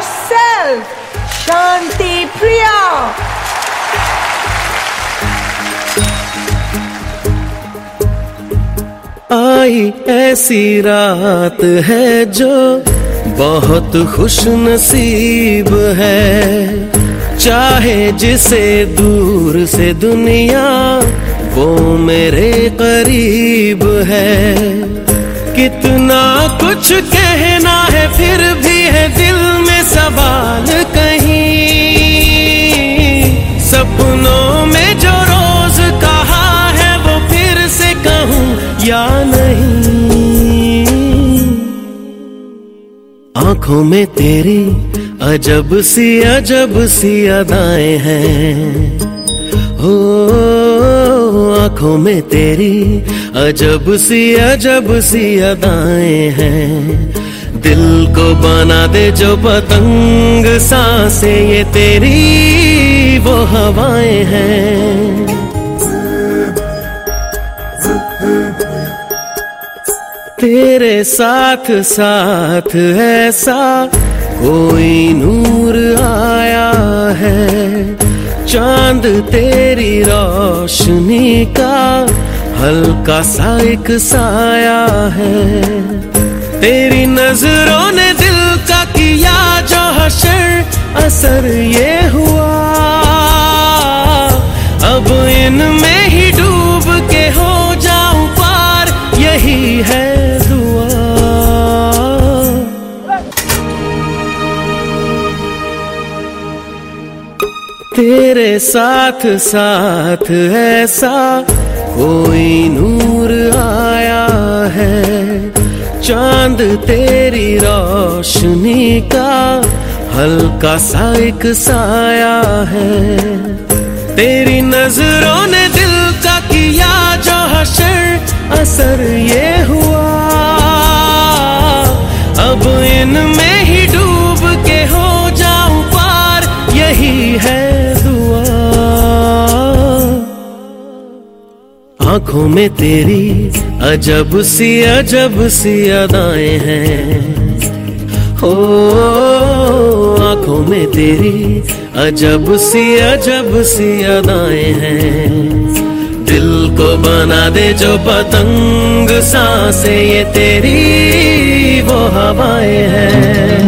herself, Shanti Priya. आई ऐसी रात है जो बहुत खुश नसीब है चाहे जिसे दूर से दुनिया वो मेरे करीब है कितना कुछ कहना है, फिर भी है दिल में सवाल कहीं। सपनों में जो रोज कहा है, वो फिर से कहूँ या नहीं। आँखों में तेरी अजब सी अजब सी अदाएँ हैं। हो, आँखों में तेरी अजब सी अजब सी अदाएँ हैं। दिल को बना दे जो पतंग, साँसें ये तेरी, वो हवाएँ हैं। तेरे साथ साथ ऐसा कोई नूर आया है। चाँद तेरी रोशनी का हल्का सा एक साया है। तेरी नज़रों ने दिल का किया जो हशर, असर ये हुआ। अब इनमें तेरे साथ साथ ऐसा कोई नूर आया है। चाँद तेरी रोशनी का हल्का सा एक साया है। तेरी नज़रों ने दिल का किया जो हशर असर ये हुआ आँखों में तेरी अजब सी अजब सी अदाएँ हैं। हो आँखों में तेरी अजब सी अजब सी अदाएँ हैं। दिल को बना दे जो पतंग, साँसें ये तेरी, वो हवाएँ हैं।